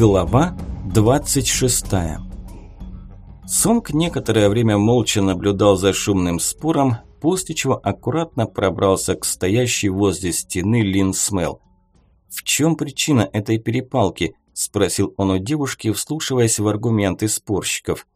Глава 26 Сонг некоторое время молча наблюдал за шумным спором, после чего аккуратно пробрался к стоящей возле стены Лин Смел. «В чем причина этой перепалки?» – спросил он у девушки, вслушиваясь в аргументы спорщиков.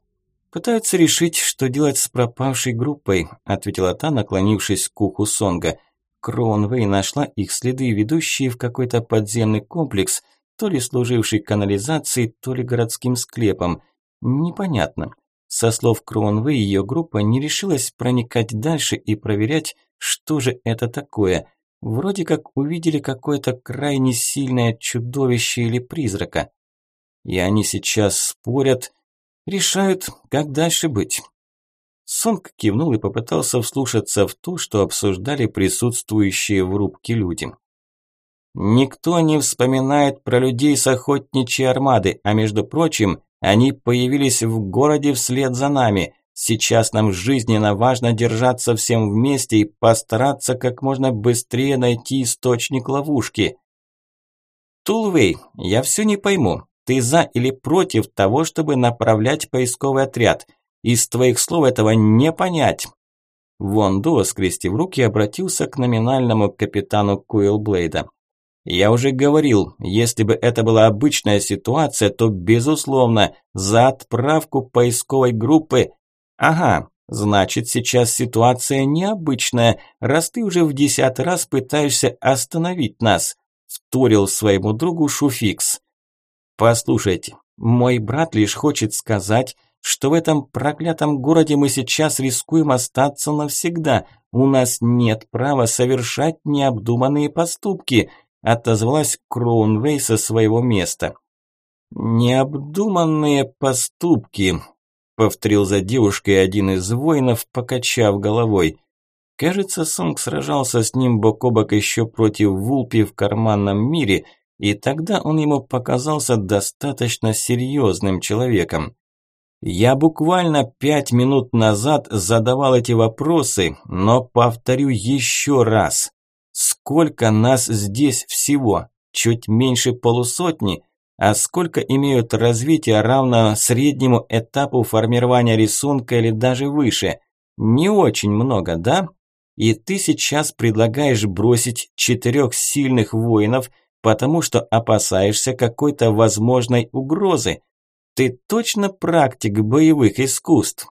«Пытаются решить, что делать с пропавшей группой», – ответила та, наклонившись к уху Сонга. Кроунвей нашла их следы, ведущие в какой-то подземный комплекс – то ли служивший канализацией, то ли городским склепом. Непонятно. Со слов Кронвы, ее группа не решилась проникать дальше и проверять, что же это такое. Вроде как увидели какое-то крайне сильное чудовище или призрака. И они сейчас спорят, решают, как дальше быть. Сонг кивнул и попытался вслушаться в то, что обсуждали присутствующие в рубке люди. Никто не вспоминает про людей с охотничьей армады, а между прочим, они появились в городе вслед за нами. Сейчас нам жизненно важно держаться всем вместе и постараться как можно быстрее найти источник ловушки. Тулвей, я все не пойму. Ты за или против того, чтобы направлять поисковый отряд? Из твоих слов этого не понять. Вон Дуо, скрестив руки, обратился к номинальному капитану Куилблейда. Я уже говорил, если бы это была обычная ситуация, то, безусловно, за отправку поисковой группы... Ага, значит, сейчас ситуация необычная, раз ты уже в десятый раз пытаешься остановить нас, вторил своему другу Шуфикс. Послушайте, мой брат лишь хочет сказать, что в этом проклятом городе мы сейчас рискуем остаться навсегда. У нас нет права совершать необдуманные поступки – отозвалась Кроунвей со своего места. «Необдуманные поступки», – повторил за девушкой один из воинов, покачав головой. Кажется, Сонг сражался с ним бок о бок еще против Вулпи в карманном мире, и тогда он ему показался достаточно серьезным человеком. Я буквально пять минут назад задавал эти вопросы, но повторю еще раз. Сколько нас здесь всего? Чуть меньше полусотни? А сколько имеют развитие равно среднему этапу формирования рисунка или даже выше? Не очень много, да? И ты сейчас предлагаешь бросить четырех сильных воинов, потому что опасаешься какой-то возможной угрозы. Ты точно практик боевых искусств?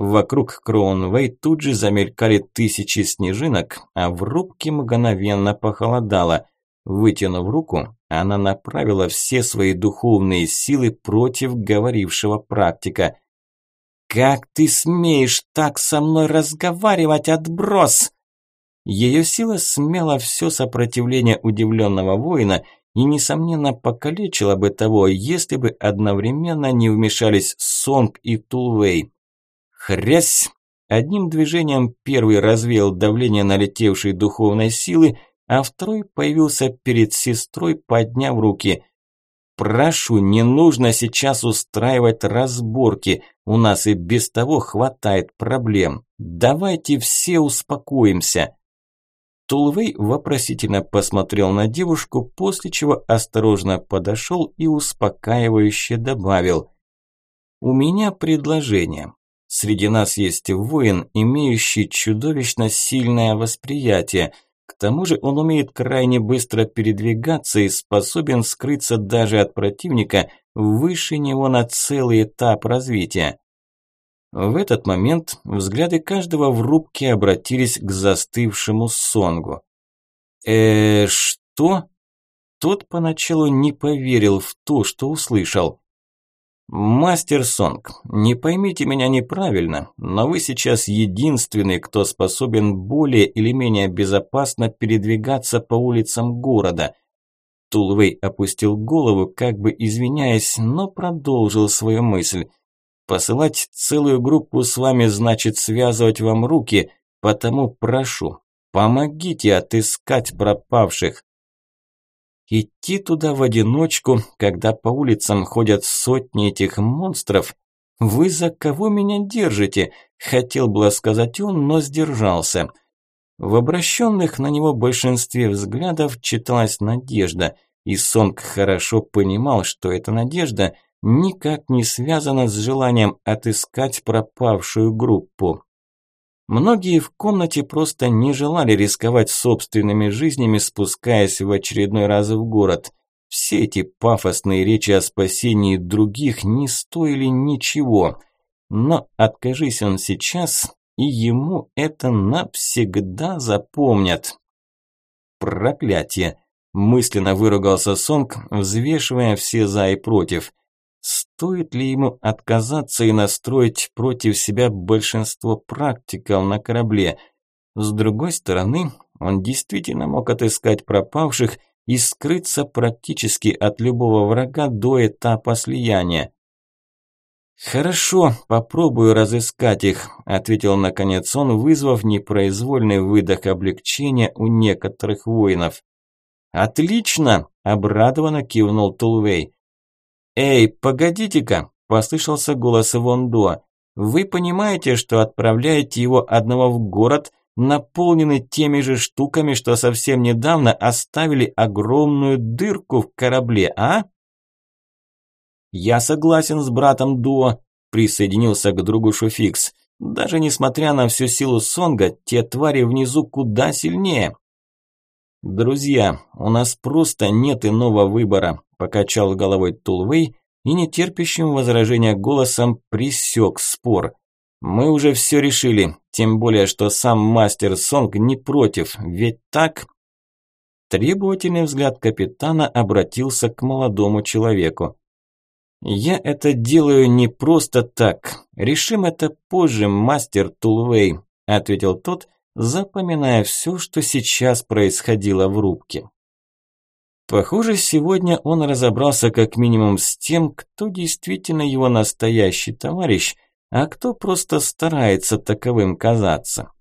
Вокруг Кроунвей тут же замелькали тысячи снежинок, а в рубке мгновенно похолодало. Вытянув руку, она направила все свои духовные силы против говорившего практика. «Как ты смеешь так со мной разговаривать, отброс?» Ее сила смела все сопротивление удивленного воина и, несомненно, покалечила бы того, если бы одновременно не вмешались Сонг и Тулвей. Хрясь! Одним движением первый развеял давление налетевшей духовной силы, а второй появился перед сестрой, подняв руки. «Прошу, не нужно сейчас устраивать разборки, у нас и без того хватает проблем. Давайте все успокоимся». Тулвей вопросительно посмотрел на девушку, после чего осторожно подошел и успокаивающе добавил. «У меня предложение. Среди нас есть воин, имеющий чудовищно сильное восприятие. К тому же он умеет крайне быстро передвигаться и способен скрыться даже от противника выше него на целый этап развития. В этот момент взгляды каждого в рубке обратились к застывшему Сонгу. «Э, что?» Тот поначалу не поверил в то, что услышал. «Мастер Сонг, не поймите меня неправильно, но вы сейчас единственный, кто способен более или менее безопасно передвигаться по улицам города». Тулвей опустил голову, как бы извиняясь, но продолжил свою мысль. «Посылать целую группу с вами значит связывать вам руки, потому прошу, помогите отыскать пропавших. Идти туда в одиночку, когда по улицам ходят сотни этих монстров? Вы за кого меня держите? Хотел было сказать он, но сдержался. В обращенных на него большинстве взглядов читалась надежда, И Сонг хорошо понимал, что эта надежда никак не связана с желанием отыскать пропавшую группу. Многие в комнате просто не желали рисковать собственными жизнями, спускаясь в очередной раз в город. Все эти пафосные речи о спасении других не стоили ничего. Но откажись он сейчас, и ему это навсегда запомнят. Проклятие! Мысленно выругался Сонг, взвешивая все за и против. Стоит ли ему отказаться и настроить против себя большинство практиков на корабле? С другой стороны, он действительно мог отыскать пропавших и скрыться практически от любого врага до этапа слияния. «Хорошо, попробую разыскать их», – ответил наконец он, вызвав непроизвольный выдох облегчения у некоторых воинов. «Отлично!» – обрадованно кивнул Тулвей. «Эй, погодите-ка!» – послышался голос Вондо. «Вы понимаете, что отправляете его одного в город, наполненный теми же штуками, что совсем недавно оставили огромную дырку в корабле, а?» «Я согласен с братом Дуо», – присоединился к другу Шуфикс. «Даже несмотря на всю силу Сонга, те твари внизу куда сильнее». «Друзья, у нас просто нет иного выбора», – покачал головой Тулвей и нетерпящим возражения голосом присек спор. «Мы уже все решили, тем более, что сам мастер Сонг не против, ведь так?» Требовательный взгляд капитана обратился к молодому человеку. «Я это делаю не просто так. Решим это позже, мастер Тулвей», – ответил тот, запоминая все, что сейчас происходило в рубке. Похоже, сегодня он разобрался как минимум с тем, кто действительно его настоящий товарищ, а кто просто старается таковым казаться.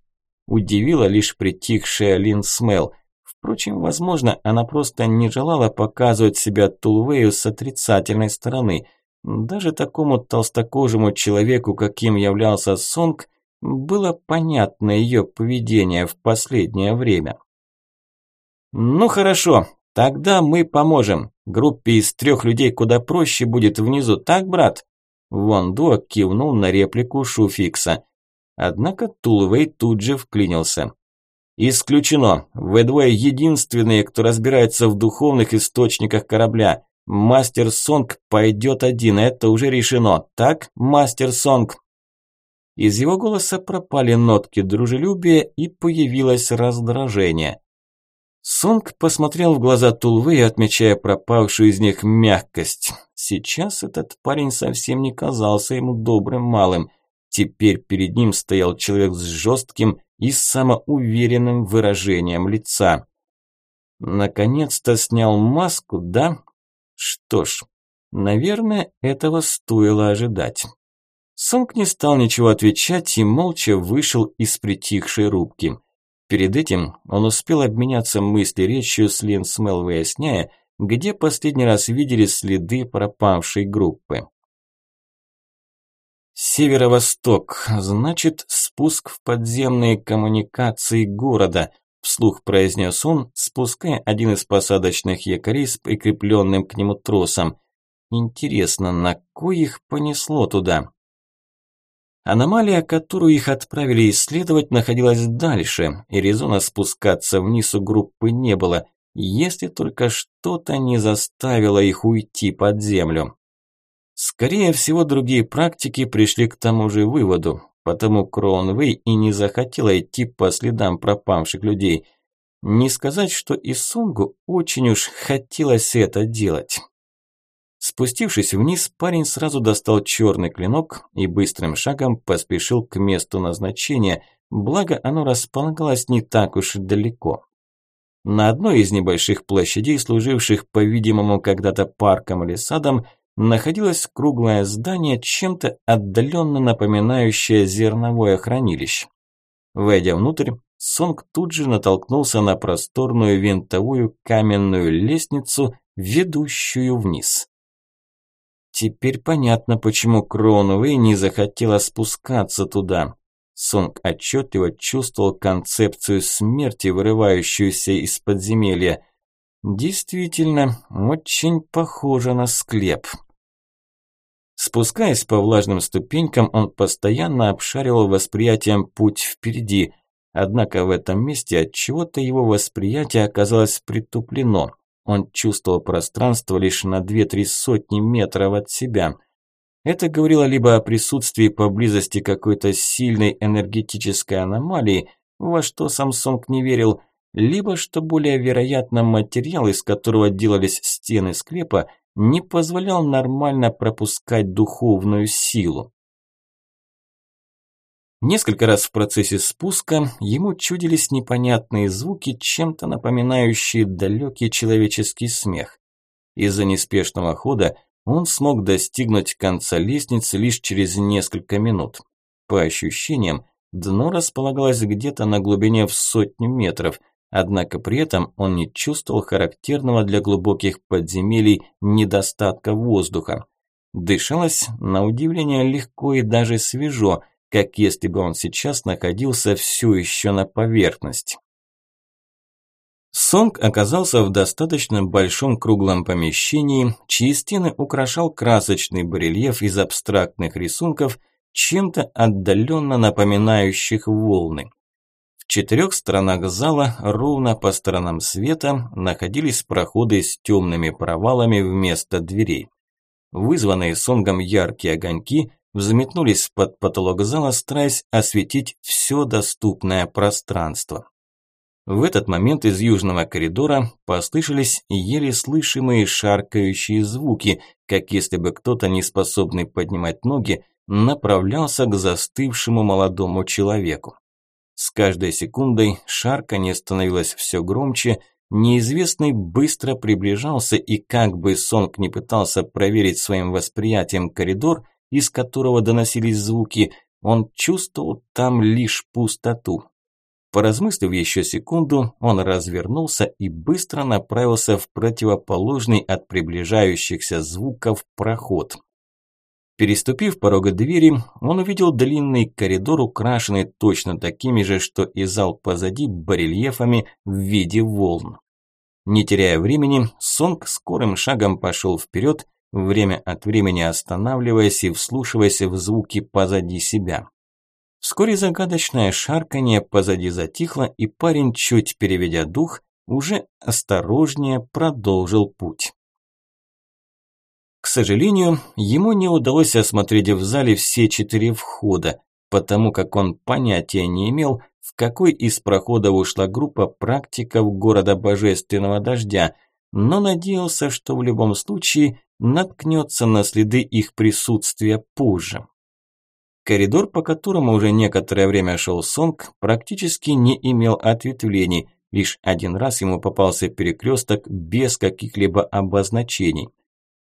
Удивила лишь притихшая Лин Смел – Впрочем, возможно, она просто не желала показывать себя Тулвею с отрицательной стороны. Даже такому толстокожему человеку, каким являлся Сонг, было понятно ее поведение в последнее время. «Ну хорошо, тогда мы поможем. Группе из трех людей куда проще будет внизу, так, брат?» Вон Дуа кивнул на реплику Шуфикса. Однако Тулвей тут же вклинился. «Исключено. Вы двое единственные, кто разбирается в духовных источниках корабля. Мастер Сонг пойдет один, это уже решено. Так, Мастер Сонг?» Из его голоса пропали нотки дружелюбия и появилось раздражение. Сонг посмотрел в глаза Тулвы, отмечая пропавшую из них мягкость. Сейчас этот парень совсем не казался ему добрым малым. Теперь перед ним стоял человек с жестким и самоуверенным выражением лица. Наконец-то снял маску, да? Что ж, наверное, этого стоило ожидать. Сонг не стал ничего отвечать и молча вышел из притихшей рубки. Перед этим он успел обменяться мысли-речью с Лин Смел, выясняя, где последний раз видели следы пропавшей группы. «Северо-восток, значит, спуск в подземные коммуникации города», вслух произнес он, спуская один из посадочных якорей с прикрепленным к нему тросом. «Интересно, на кой их понесло туда?» Аномалия, которую их отправили исследовать, находилась дальше, и резона спускаться вниз у группы не было, если только что-то не заставило их уйти под землю. Скорее всего, другие практики пришли к тому же выводу, потому Кроунвей и не захотела идти по следам пропавших людей. Не сказать, что и Сунгу очень уж хотелось это делать. Спустившись вниз, парень сразу достал черный клинок и быстрым шагом поспешил к месту назначения, благо оно располагалось не так уж и далеко. На одной из небольших площадей, служивших, по-видимому, когда-то парком или садом, находилось круглое здание, чем-то отдаленно напоминающее зерновое хранилище. Войдя внутрь, Сонг тут же натолкнулся на просторную винтовую каменную лестницу, ведущую вниз. Теперь понятно, почему Кроунвей не захотела спускаться туда. Сонг отчетливо чувствовал концепцию смерти, вырывающуюся из подземелья. Действительно, очень похоже на склеп. Спускаясь по влажным ступенькам, он постоянно обшаривал восприятием путь впереди. Однако в этом месте от чего-то его восприятие оказалось притуплено. Он чувствовал пространство лишь на две-три сотни метров от себя. Это говорило либо о присутствии поблизости какой-то сильной энергетической аномалии, во что Самсонг не верил, либо, что более вероятно, материал, из которого делались стены склепа, не позволял нормально пропускать духовную силу. Несколько раз в процессе спуска ему чудились непонятные звуки, чем-то напоминающие далекий человеческий смех. Из-за неспешного хода он смог достигнуть конца лестницы лишь через несколько минут. По ощущениям, дно располагалось где-то на глубине в сотню метров, однако при этом он не чувствовал характерного для глубоких подземелий недостатка воздуха. Дышалось, на удивление, легко и даже свежо – как если бы он сейчас находился все еще на поверхности. Сонг оказался в достаточно большом круглом помещении, чьи стены украшал красочный барельеф из абстрактных рисунков, чем-то отдаленно напоминающих волны. В четырех сторонах зала, ровно по сторонам света, находились проходы с темными провалами вместо дверей. Вызванные Сонгом яркие огоньки взметнулись под потолок зала, стараясь осветить все доступное пространство. В этот момент из южного коридора послышались еле слышимые шаркающие звуки, как если бы кто-то, не способный поднимать ноги, направлялся к застывшему молодому человеку. С каждой секундой шарканье становилось все громче, неизвестный быстро приближался и как бы Сонг не пытался проверить своим восприятием коридор, из которого доносились звуки, он чувствовал там лишь пустоту. Поразмыслив еще секунду, он развернулся и быстро направился в противоположный от приближающихся звуков проход. Переступив порог двери, он увидел длинный коридор, украшенный точно такими же, что и зал позади, барельефами в виде волн. Не теряя времени, Сонг скорым шагом пошел вперед, время от времени останавливаясь и вслушиваясь в звуки позади себя. Вскоре загадочное шарканье позади затихло, и парень, чуть переведя дух, уже осторожнее продолжил путь. К сожалению, ему не удалось осмотреть в зале все четыре входа, потому как он понятия не имел, в какой из проходов ушла группа практиков города Божественного Дождя, но надеялся, что в любом случае наткнется на следы их присутствия позже. Коридор, по которому уже некоторое время шел Сонг, практически не имел ответвлений, лишь один раз ему попался перекресток без каких-либо обозначений.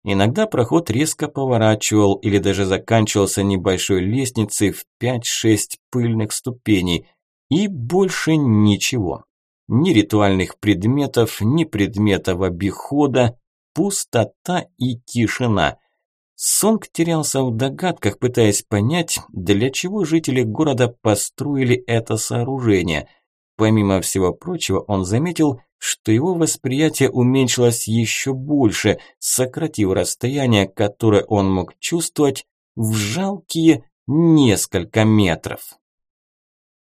Иногда проход резко поворачивал или даже заканчивался небольшой лестницей в 5-6 пыльных ступеней, и больше ничего. Ни ритуальных предметов, ни предметов обихода, пустота и тишина. Сонг терялся в догадках, пытаясь понять, для чего жители города построили это сооружение. Помимо всего прочего, он заметил, что его восприятие уменьшилось еще больше, сократив расстояние, которое он мог чувствовать, в жалкие несколько метров.